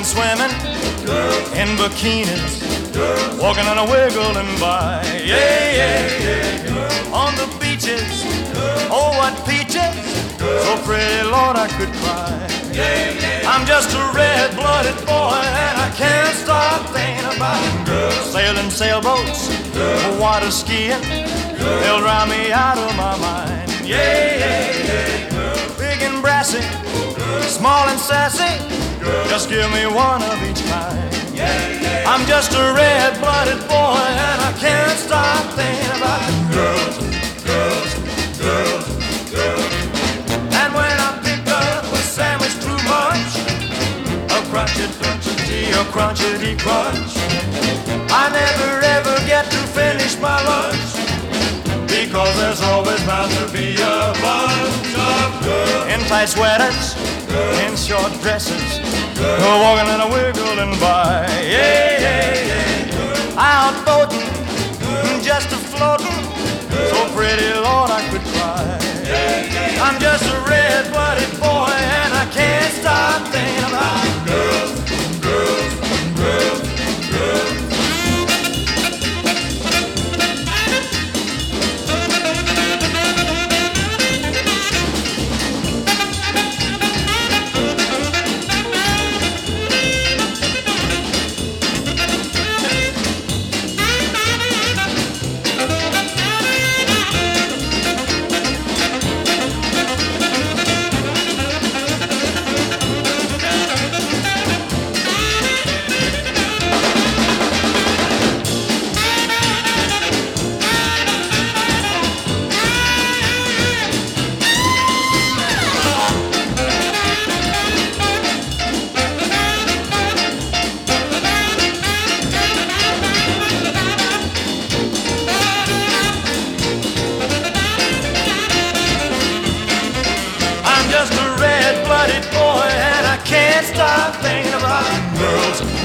in bikinis, walking and a wiggling by. Yeah, yeah, yeah. On the beaches, oh what peaches, so pretty, Lord, I could cry. I'm just a red-blooded boy, and I can't stop thinking about girls sailing sailboats, water skiing. They'll drive me out of my mind. Yeah, yeah, yeah. Big and brassy, small and sassy. Just give me one of each kind. I'm just a red-blooded boy, and I can't stop thinking about girls, girls, girls, girls. And when I pick up a sandwich too much, a crunchy, crunchy, a crunchity crunch, I never ever get to finish my lunch. Because there's always bound to be a bunch of girls in tight sweaters, in short dresses, walking and a wiggling by. Yeah, yeah, just a red-blooded boy, and I can't stop thinking about girls.